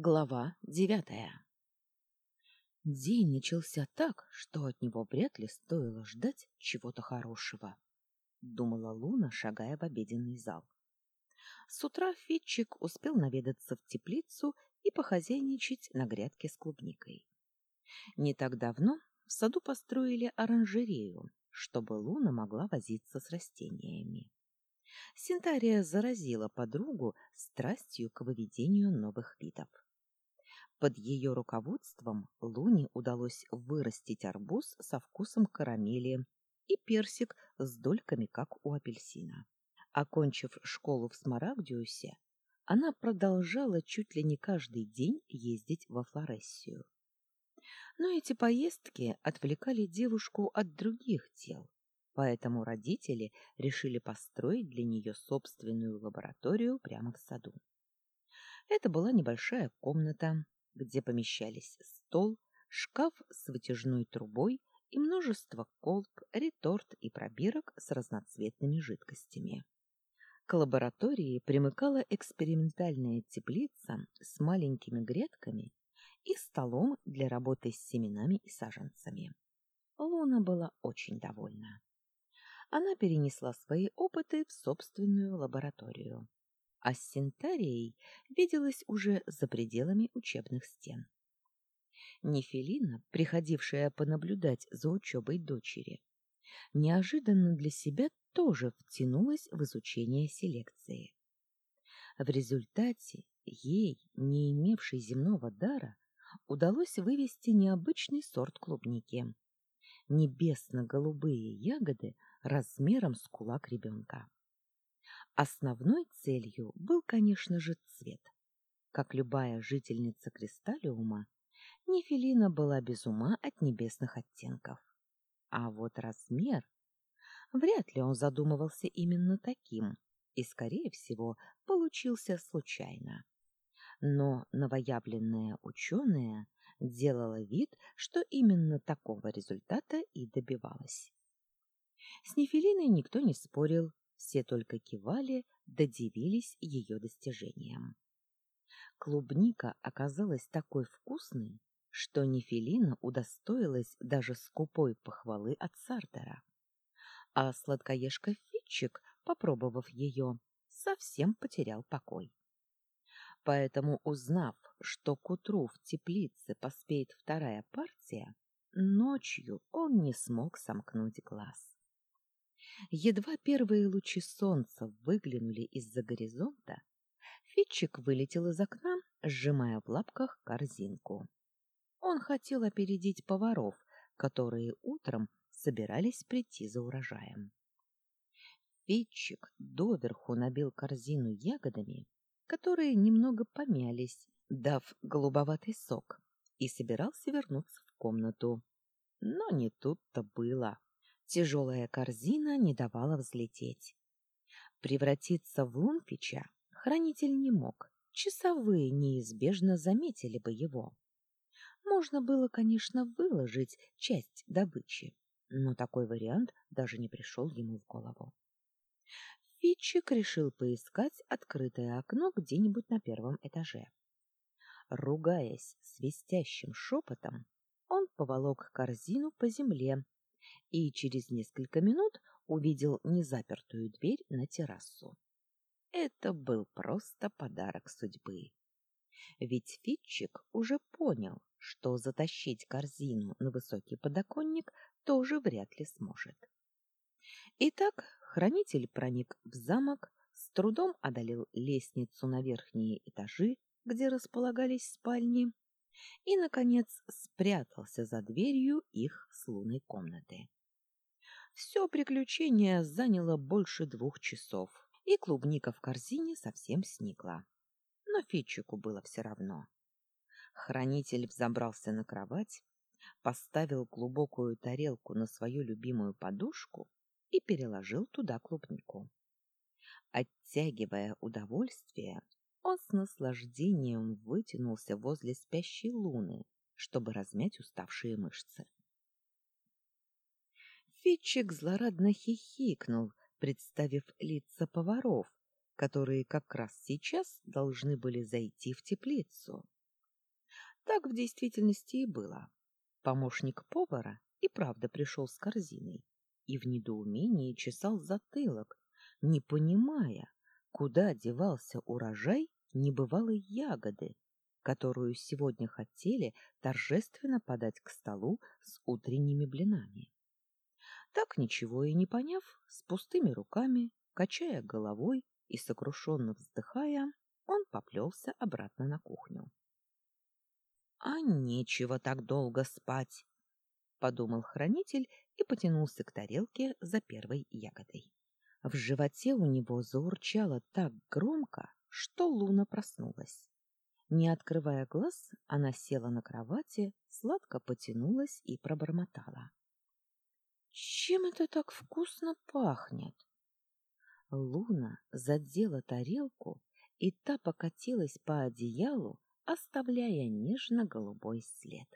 Глава девятая День начался так, что от него вряд ли стоило ждать чего-то хорошего, — думала Луна, шагая в обеденный зал. С утра Фитчик успел наведаться в теплицу и похозяйничать на грядке с клубникой. Не так давно в саду построили оранжерею, чтобы Луна могла возиться с растениями. Синтария заразила подругу страстью к выведению новых видов. Под ее руководством Луне удалось вырастить арбуз со вкусом карамели и персик с дольками, как у апельсина. Окончив школу в Смарагдиусе, она продолжала чуть ли не каждый день ездить во Флорессию. Но эти поездки отвлекали девушку от других дел, поэтому родители решили построить для нее собственную лабораторию прямо в саду. Это была небольшая комната, где помещались стол, шкаф с вытяжной трубой и множество колб, реторт и пробирок с разноцветными жидкостями. К лаборатории примыкала экспериментальная теплица с маленькими грядками и столом для работы с семенами и саженцами. Луна была очень довольна. Она перенесла свои опыты в собственную лабораторию а с Синтарией виделась уже за пределами учебных стен. Нефелина, приходившая понаблюдать за учебой дочери, неожиданно для себя тоже втянулась в изучение селекции. В результате ей, не имевшей земного дара, удалось вывести необычный сорт клубники. Небесно-голубые ягоды размером с кулак ребенка. Основной целью был, конечно же, цвет. Как любая жительница Кристаллиума, Нефелина была без ума от небесных оттенков. А вот размер... Вряд ли он задумывался именно таким, и, скорее всего, получился случайно. Но новоявленная ученая делала вид, что именно такого результата и добивалась. С Нефелиной никто не спорил, все только кивали да дивились ее достижениям. Клубника оказалась такой вкусной, что Нефелина удостоилась даже скупой похвалы от Сартера. А сладкоежка Фитчик, попробовав ее, совсем потерял покой. Поэтому, узнав, что к утру в теплице поспеет вторая партия, ночью он не смог сомкнуть глаз. Едва первые лучи солнца выглянули из-за горизонта, Фитчик вылетел из окна, сжимая в лапках корзинку. Он хотел опередить поваров, которые утром собирались прийти за урожаем. Фитчик доверху набил корзину ягодами, которые немного помялись, дав голубоватый сок, и собирался вернуться в комнату. Но не тут-то было. Тяжелая корзина не давала взлететь. Превратиться в Лунфича хранитель не мог, часовые неизбежно заметили бы его. Можно было, конечно, выложить часть добычи, но такой вариант даже не пришел ему в голову. Фитчик решил поискать открытое окно где-нибудь на первом этаже. Ругаясь свистящим шепотом, он поволок корзину по земле и через несколько минут увидел незапертую дверь на террасу. Это был просто подарок судьбы. Ведь Фитчик уже понял, что затащить корзину на высокий подоконник тоже вряд ли сможет. Итак, хранитель проник в замок, с трудом одолел лестницу на верхние этажи, где располагались спальни, и, наконец, спрятался за дверью их с лунной комнаты. Все приключение заняло больше двух часов, и клубника в корзине совсем сникла. Но Фитчику было все равно. Хранитель взобрался на кровать, поставил глубокую тарелку на свою любимую подушку и переложил туда клубнику. Оттягивая удовольствие, он с наслаждением вытянулся возле спящей луны, чтобы размять уставшие мышцы. Фитчик злорадно хихикнул, представив лица поваров, которые как раз сейчас должны были зайти в теплицу. Так в действительности и было. Помощник повара и правда пришел с корзиной и в недоумении чесал затылок, не понимая, куда девался урожай небывалой ягоды, которую сегодня хотели торжественно подать к столу с утренними блинами. Так ничего и не поняв, с пустыми руками, качая головой и сокрушенно вздыхая, он поплелся обратно на кухню. А нечего так долго спать, подумал хранитель и потянулся к тарелке за первой ягодой. В животе у него заурчало так громко, что Луна проснулась. Не открывая глаз, она села на кровати, сладко потянулась и пробормотала: "Чем это так вкусно пахнет?" Луна задела тарелку, и та покатилась по одеялу, оставляя нежно-голубой след.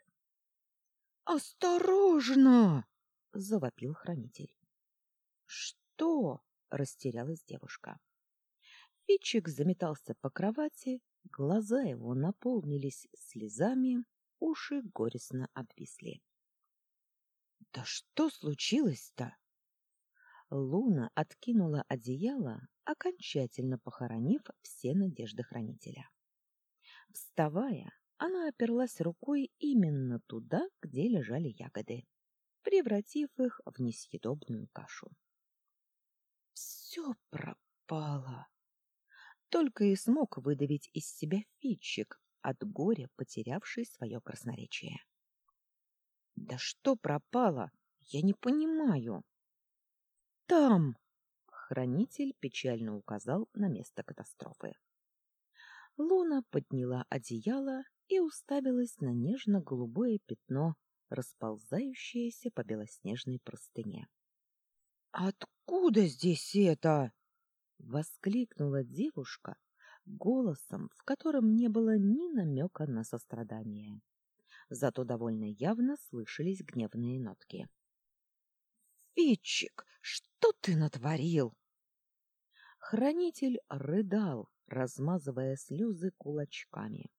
«Осторожно!» — завопил хранитель. «Что?» — растерялась девушка. Фичик заметался по кровати, глаза его наполнились слезами, уши горестно обвисли. «Да что случилось-то?» Луна откинула одеяло, окончательно похоронив все надежды хранителя. Вставая, она оперлась рукой именно туда, где лежали ягоды, превратив их в несъедобную кашу. Все пропало. Только и смог выдавить из себя Фитчик, от горя потерявший свое красноречие. Да что пропало? Я не понимаю. Там, хранитель печально указал на место катастрофы. Луна подняла одеяло и уставилась на нежно-голубое пятно, расползающееся по белоснежной простыне. Откуда здесь это? Воскликнула девушка голосом, в котором не было ни намека на сострадание. Зато довольно явно слышались гневные нотки. Фитчик, что ты натворил? Хранитель рыдал, размазывая слезы кулачками,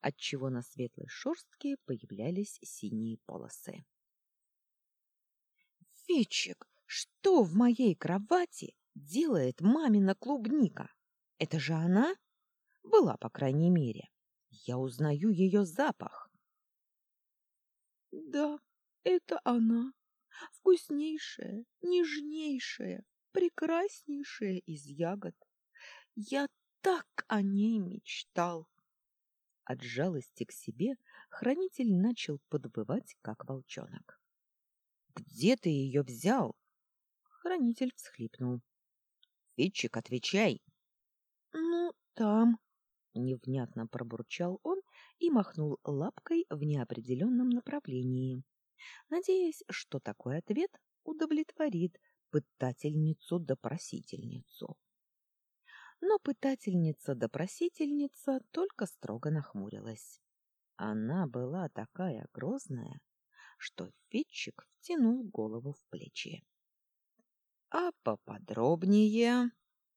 отчего на светлой шерстке появлялись синие полосы. Фичик, что в моей кровати делает мамина клубника? Это же она? Была, по крайней мере. Я узнаю ее запах. Да, это она. Вкуснейшая, нежнейшая, прекраснейшая из ягод. Я так о ней мечтал. От жалости к себе хранитель начал подвывать, как волчонок. Где ты ее взял? Хранитель всхлипнул. Фитчик, отвечай. Ну, там, невнятно пробурчал он и махнул лапкой в неопределенном направлении, надеясь, что такой ответ удовлетворит пытательницу-допросительницу но пытательница-допросительница только строго нахмурилась. Она была такая грозная, что Фитчик втянул голову в плечи. — А поподробнее?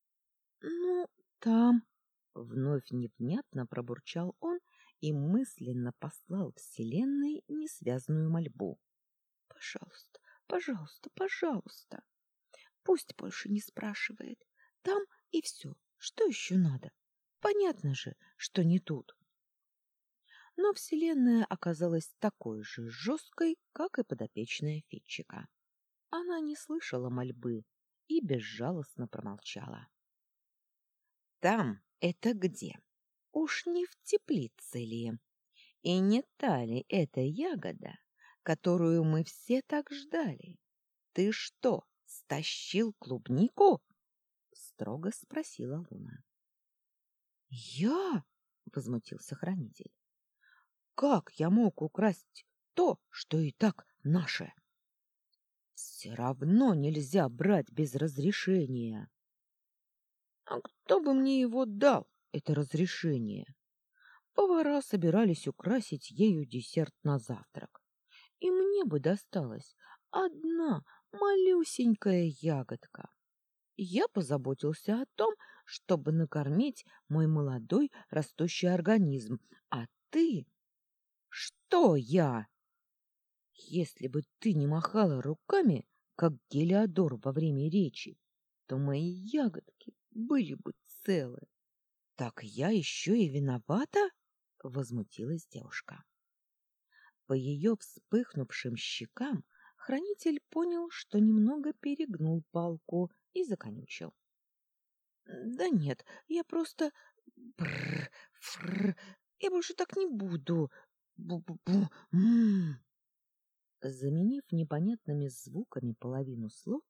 — Ну, там... — вновь невнятно пробурчал он и мысленно послал Вселенной несвязную мольбу. — Пожалуйста, пожалуйста, пожалуйста. Пусть больше не спрашивает. Там и все. Что еще надо? Понятно же, что не тут. Но Вселенная оказалась такой же жесткой, как и подопечная Фитчика. Она не слышала мольбы и безжалостно промолчала. «Там это где? Уж не в теплице ли? И не та ли эта ягода, которую мы все так ждали? Ты что, стащил клубнику?» строго спросила Луна. Я? возмутился хранитель. Как я мог украсть то, что и так наше? Все равно нельзя брать без разрешения. А кто бы мне его дал, это разрешение? Повара собирались украсить ею десерт на завтрак. И мне бы досталась одна малюсенькая ягодка я позаботился о том, чтобы накормить мой молодой растущий организм, а ты... Что я? Если бы ты не махала руками, как Гелиодор во время речи, то мои ягодки были бы целы. Так я еще и виновата? возмутилась девушка. По ее вспыхнувшим щекам хранитель понял, что немного перегнул палку и законючил. Да нет, я просто бррр, фрр, я больше так не буду. Бу-бу-бу. Заменив непонятными звуками половину слов,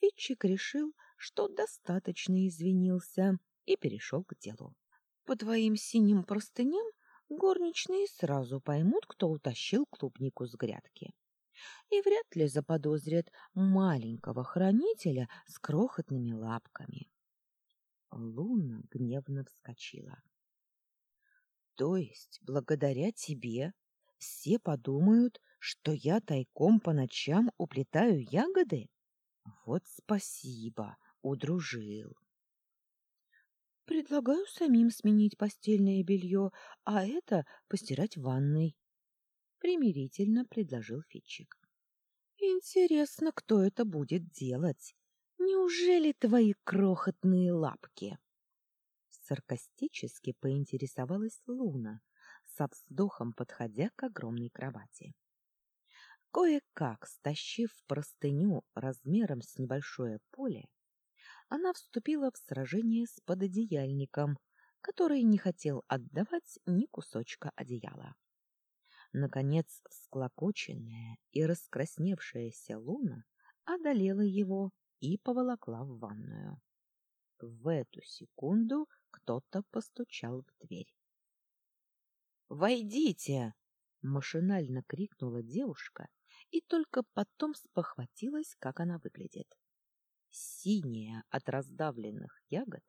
Фитчик решил, что достаточно извинился и перешел к делу. По твоим синим простыням горничные сразу поймут, кто утащил клубнику с грядки. И вряд ли заподозрят маленького хранителя с крохотными лапками. Луна гневно вскочила. То есть, благодаря тебе все подумают, что я тайком по ночам уплетаю ягоды? Вот спасибо, удружил. Предлагаю самим сменить постельное белье, а это постирать в ванной. Примирительно предложил Фитчик. Интересно, кто это будет делать? Неужели твои крохотные лапки? Саркастически поинтересовалась Луна, со вздохом подходя к огромной кровати. Кое-как стащив простыню размером с небольшое поле, она вступила в сражение с пододеяльником, который не хотел отдавать ни кусочка одеяла. Наконец, всклокоченная и раскрасневшаяся луна одолела его и поволокла в ванную. В эту секунду кто-то постучал в дверь. «Войдите!» — машинально крикнула девушка и только потом спохватилась, как она выглядит синяя от раздавленных ягод,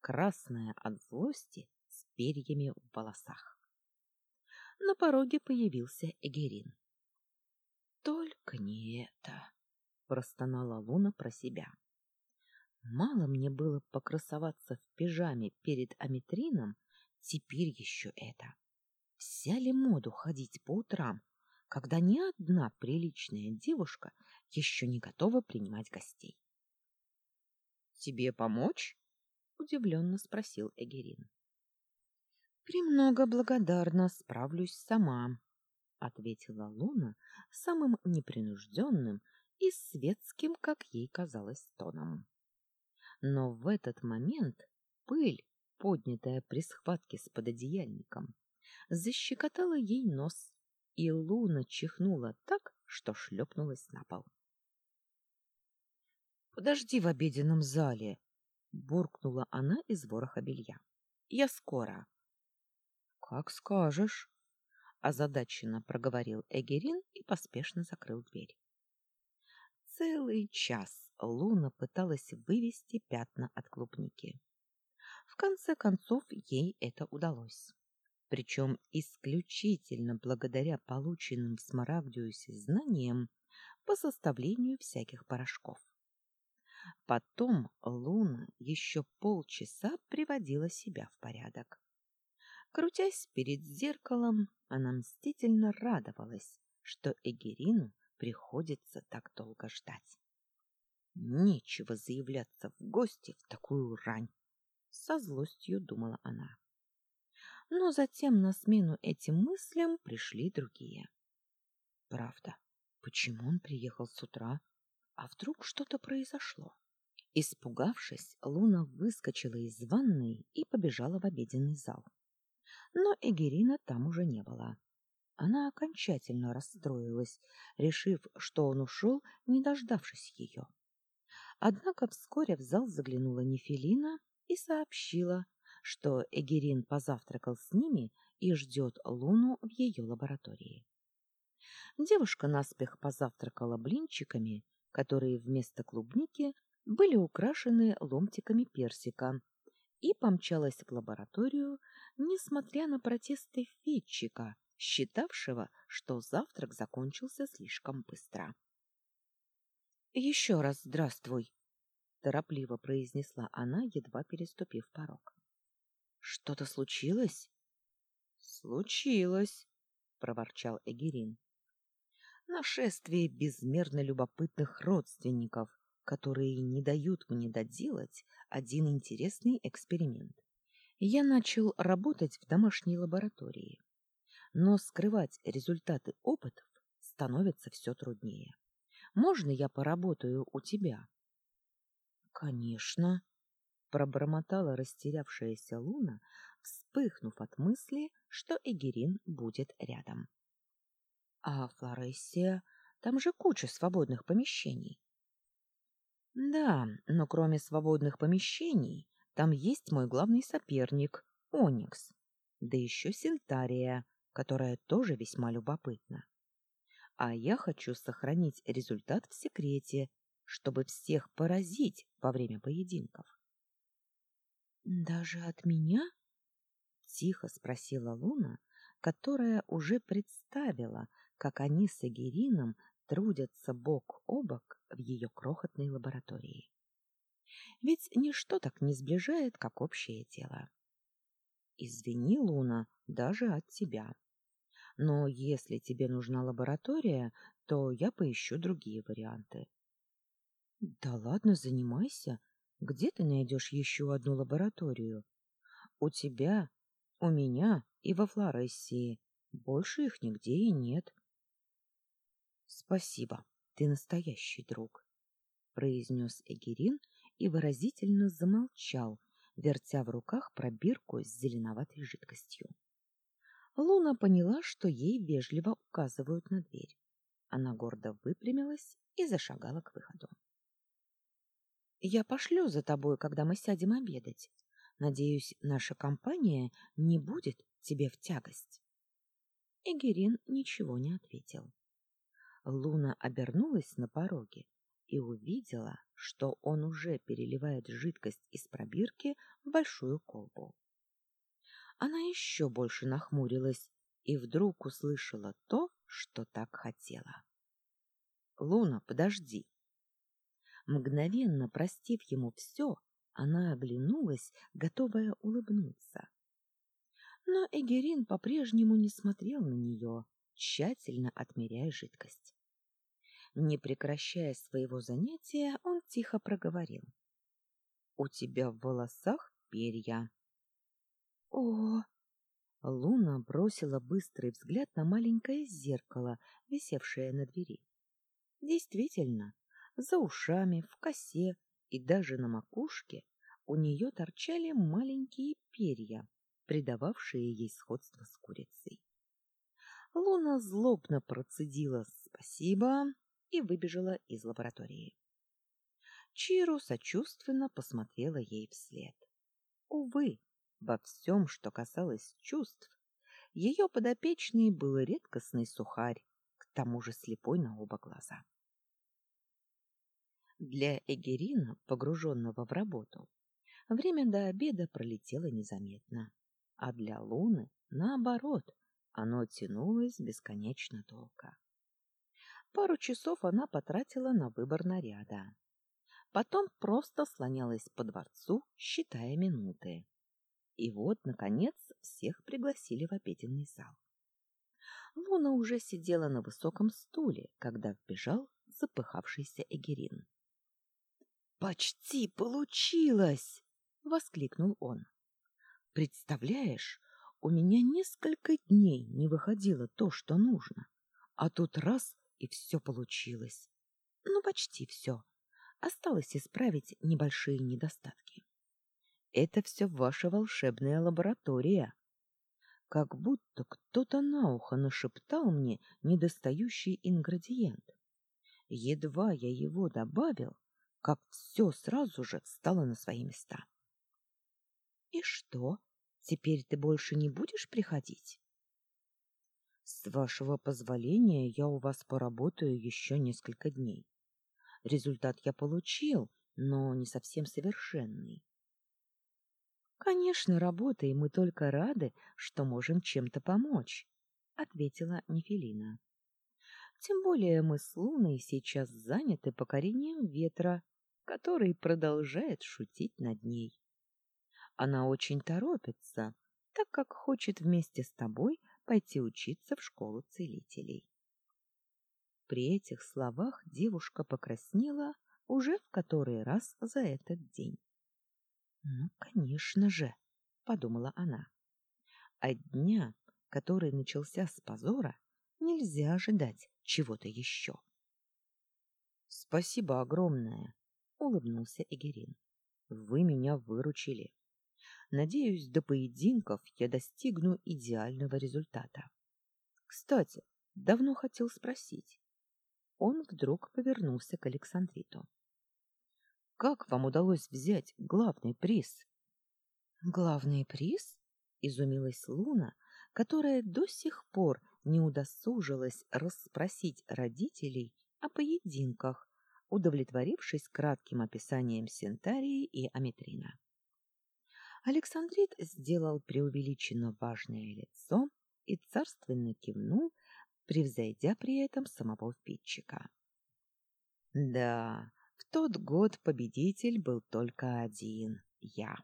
красная от злости, с перьями в волосах. На пороге появился Эгерин. «Только не это!» — простонала Луна про себя. «Мало мне было покрасоваться в пижаме перед Аметрином, теперь еще это. Взяли моду ходить по утрам, когда ни одна приличная девушка еще не готова принимать гостей. Тебе помочь? удивленно спросил Эгерин. Премного благодарна, справлюсь сама, ответила Луна самым непринужденным и светским, как ей казалось, тоном. Но в этот момент пыль, поднятая при схватке с пододеяльником, защекотала ей нос, и Луна чихнула так, что шлепнулась на пол. Подожди в обеденном зале, буркнула она из вороха белья. Я скоро. Как скажешь, озадаченно проговорил Эгерин и поспешно закрыл дверь. Целый час Луна пыталась вывести пятна от клубники. В конце концов ей это удалось. Причем исключительно благодаря полученным в Смарагдиусе знаниям по составлению всяких порошков. Потом Луна еще полчаса приводила себя в порядок. Крутясь перед зеркалом, она мстительно радовалась, что Эгерину приходится так долго ждать. Нечего заявляться в гости в такую рань, со злостью думала она. Но затем на смену этим мыслям пришли другие. Правда, почему он приехал с утра? А вдруг что-то произошло? Испугавшись, Луна выскочила из ванной и побежала в обеденный зал. Но Эгерина там уже не было. Она окончательно расстроилась, решив, что он ушел, не дождавшись ее. Однако вскоре в зал заглянула Нефелина и сообщила, что Эгерин позавтракал с ними и ждет Луну в ее лаборатории. Девушка наспех позавтракала блинчиками которые вместо клубники были украшены ломтиками персика, и помчалась в лабораторию, несмотря на протесты Фетчика, считавшего, что завтрак закончился слишком быстро. «Еще раз здравствуй», — торопливо произнесла она, едва переступив порог. «Что-то случилось?» «Случилось», проворчал Эгерин. Нашествие безмерно любопытных родственников, которые не дают мне доделать один интересный эксперимент. Я начал работать в домашней лаборатории, но скрывать результаты опытов становится все труднее. Можно я поработаю у тебя? Конечно, пробормотала растерявшаяся Луна, вспыхнув от мысли, что Эгерин будет рядом. А Флорессия, там же куча свободных помещений. Да, но кроме свободных помещений, там есть мой главный соперник Оникс, да еще Синтария, которая тоже весьма любопытна. А я хочу сохранить результат в секрете, чтобы всех поразить во время поединков. Даже от меня? тихо спросила Луна, которая уже представила, как они с Эгерином трудятся бок о бок в ее крохотной лаборатории. Ведь ничто так не сближает, как общее дело. Извини, Луна, даже от тебя. Но если тебе нужна лаборатория, то я поищу другие варианты. Да ладно, занимайся. Где ты найдешь еще одну лабораторию? У тебя, у меня и во Флорессии. Больше их нигде и нет. Спасибо, ты настоящий друг, произнес Эгерин и выразительно замолчал, вертя в руках пробирку с зеленоватой жидкостью. Луна поняла, что ей вежливо указывают на дверь. Она гордо выпрямилась и зашагала к выходу. Я пошлю за тобой, когда мы сядем обедать. Надеюсь, наша компания не будет тебе в тягость. Эгерин ничего не ответил. Луна обернулась на пороге и увидела, что он уже переливает жидкость из пробирки в большую колбу. Она еще больше нахмурилась и вдруг услышала то, что так хотела. — Луна, подожди! Мгновенно простив ему все, она оглянулась, готовая улыбнуться. Но Эгерин по-прежнему не смотрел на нее, тщательно отмеряя жидкость. Не прекращая своего занятия, он тихо проговорил. — У тебя в волосах перья. — О! Луна бросила быстрый взгляд на маленькое зеркало, висевшее на двери. Действительно, за ушами, в косе и даже на макушке у нее торчали маленькие перья, придававшие ей сходство с курицей. Луна злобно процедила «спасибо» и выбежала из лаборатории. Чиру сочувственно посмотрела ей вслед. Увы, во всем, что касалось чувств, ее подопечный был редкостный сухарь, к тому же слепой на оба глаза. Для Эгерина, погруженного в работу, время до обеда пролетело незаметно, а для Луны, наоборот, оно тянулось бесконечно долго. Пару часов она потратила на выбор наряда. Потом просто слонялась по дворцу, считая минуты. И вот, наконец, всех пригласили в обеденный зал. Луна уже сидела на высоком стуле, когда вбежал запыхавшийся Эгерин. Почти получилось, воскликнул он. Представляешь, у меня несколько дней не выходило то, что нужно, а тут раз и все получилось. Ну, почти все. Осталось исправить небольшие недостатки. Это все ваша волшебная лаборатория. Как будто кто-то на ухо нашептал мне недостающий ингредиент. Едва я его добавил, как все сразу же встало на свои места. — И что, теперь ты больше не будешь приходить? — С вашего позволения я у вас поработаю еще несколько дней. Результат я получил, но не совсем совершенный. — Конечно, работаем, мы только рады, что можем чем-то помочь, — ответила Нефелина. — Тем более мы с Луной сейчас заняты покорением ветра который продолжает шутить над ней. Она очень торопится, так как хочет вместе с тобой пойти учиться в школу целителей. При этих словах девушка покраснела уже в который раз за этот день. «Ну, конечно же», — подумала она. «От дня, который начался с позора, нельзя ожидать чего-то еще». «Спасибо огромное», — улыбнулся Эгерин. «Вы меня выручили. Надеюсь, до поединков я достигну идеального результата. Кстати, давно хотел спросить. Он вдруг повернулся к Александриту. Как вам удалось взять главный приз? Главный приз? изумилась Луна, которая до сих пор не удосужилась расспросить родителей о поединках, удовлетворившись кратким описанием Сентарии и Аметрина. Александрит сделал преувеличенно важное лицо и царственно кивнул, превзойдя при этом самого впитчика. Да, в тот год победитель был только один — я.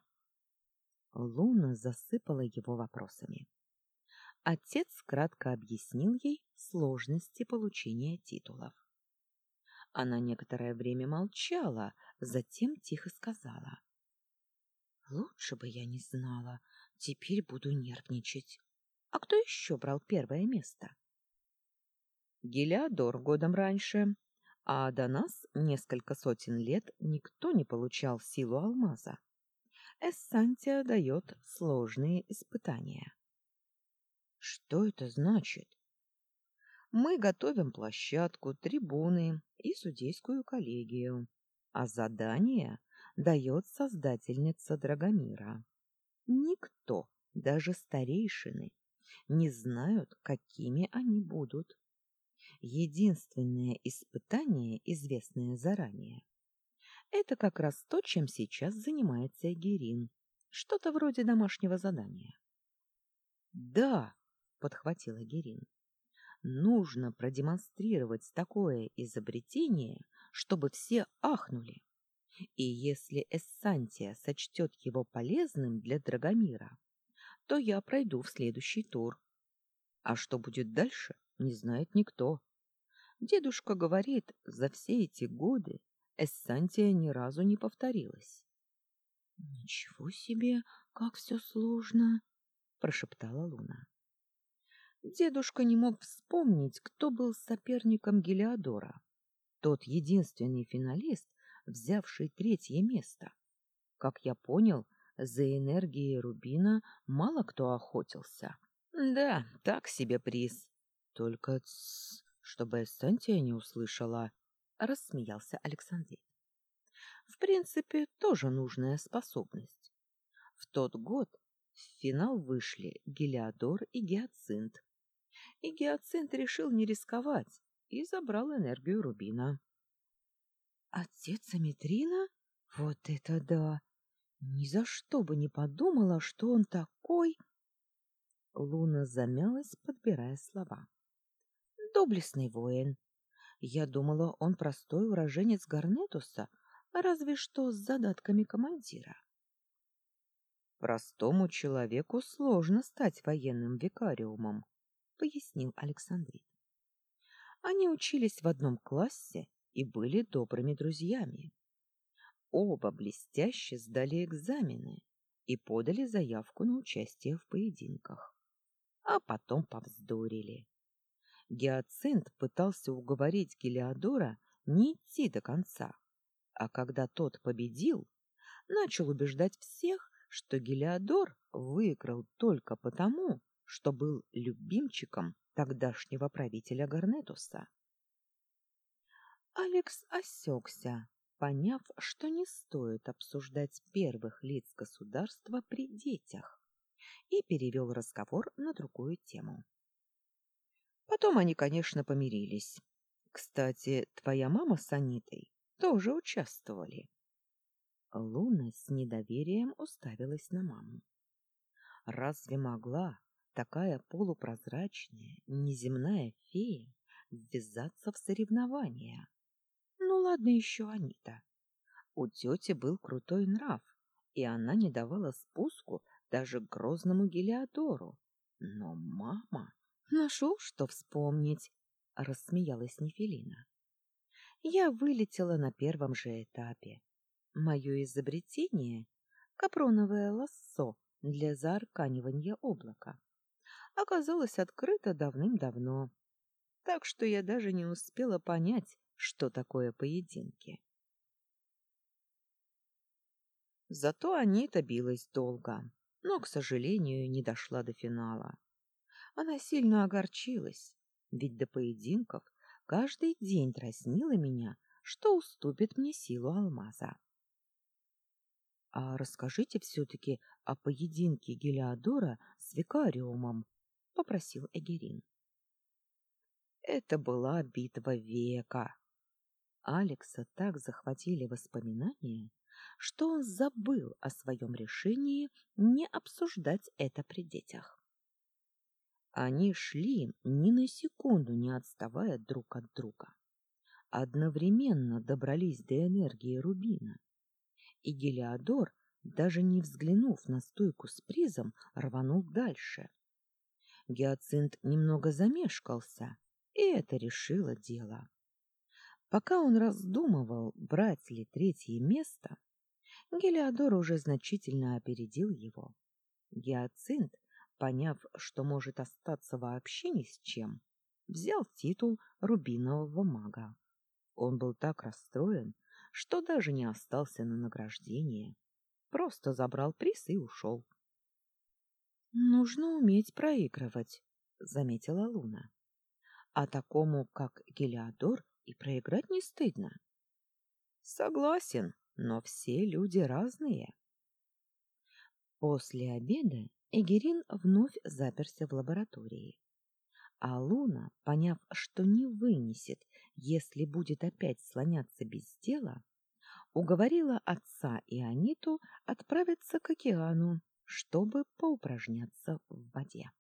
Луна засыпала его вопросами. Отец кратко объяснил ей сложности получения титулов. Она некоторое время молчала, затем тихо сказала. «Лучше бы я не знала. Теперь буду нервничать. А кто еще брал первое место?» «Гелиадор годом раньше, а до нас несколько сотен лет никто не получал силу алмаза. Эссантия дает сложные испытания. Что это значит? Мы готовим площадку, трибуны и судейскую коллегию, а задание дает создательница Драгомира. Никто, даже старейшины, не знают, какими они будут единственное испытание, известное заранее. Это как раз то, чем сейчас занимается Эгерин. Что-то вроде домашнего задания. «Да», — подхватил Эгерин, — «нужно продемонстрировать такое изобретение, чтобы все ахнули. И если Эссантия сочтет его полезным для Драгомира, то я пройду в следующий тур. А что будет дальше, не знает никто. Дедушка говорит, за все эти годы Эссантия ни разу не повторилась. — Ничего себе, как все сложно! — прошептала Луна. Дедушка не мог вспомнить, кто был соперником Гелиодора. Тот единственный финалист, взявший третье место. Как я понял, за энергией Рубина мало кто охотился. Да, так себе приз. Только тс, чтобы Эссентия не услышала, рассмеялся Александрит. В принципе, тоже нужная способность. В тот год в финал вышли Гелиодор и Гиацинт. И Гиацинт решил не рисковать и забрал энергию Рубина. Отец Аметрина? Вот это да! Ни за что бы не подумала, что он такой... Луна замялась, подбирая слова доблестный воин. Я думала, он простой уроженец Гарнетуса, разве что с задатками командира. Простому человеку сложно стать военным викариумом, пояснил Александрит. Они учились в одном классе и были добрыми друзьями. Оба блестяще сдали экзамены и подали заявку на участие в поединках. А потом повздорили. Гиацинт пытался уговорить Гелиодора не идти до конца, а когда тот победил, начал убеждать всех, что Гелиодор выиграл только потому, что был любимчиком тогдашнего правителя Гарнетуса. Алекс осекся, поняв, что не стоит обсуждать первых лиц государства при детях, и перевел разговор на другую тему. Потом они, конечно, помирились. Кстати, твоя мама с Анитой тоже участвовали. Луна с недоверием уставилась на маму. Разве могла такая полупрозрачная, неземная фея ввязаться в соревнования? Ну ладно еще Анита. У тети был крутой нрав, и она не давала спуску даже грозному Гелиодору, Но мама... Нашел, что вспомнить, — рассмеялась Нефелина. Я вылетела на первом же этапе. Мое изобретение — капроновое лассо для заарканивания облака — оказалось открыто давным-давно, так что я даже не успела понять, что такое поединки. Зато Анита билась долго, но, к сожалению, не дошла до финала. Она сильно огорчилась, ведь до поединков каждый день дразнила меня, что уступит мне силу алмаза. — А расскажите все-таки о поединке Гелиодора с викариумом, — попросил Эгерин. Это была битва века. Алекса так захватили воспоминания, что он забыл о своем решении не обсуждать это при детях. Они шли ни на секунду не отставая друг от друга. Одновременно добрались до энергии рубина. И Гелиодор, даже не взглянув на стойку с призом, рванул дальше. Гиацинт немного замешкался, и это решило дело. Пока он раздумывал, брать ли третье место, Гелиодор уже значительно опередил его. Гиацинт, поняв, что может остаться вообще ни с чем, взял титул рубинового мага. Он был так расстроен, что даже не остался на награждение. Просто забрал приз и ушел. — Нужно уметь проигрывать, — заметила Луна. — А такому, как Гелиодор, и проиграть не стыдно. — Согласен, но все люди разные. После обеда Эгерин вновь заперся в лаборатории. А Луна, поняв, что не вынесет, если будет опять слоняться без дела, уговорила отца и Аниту отправиться к океану, чтобы поупражняться в воде.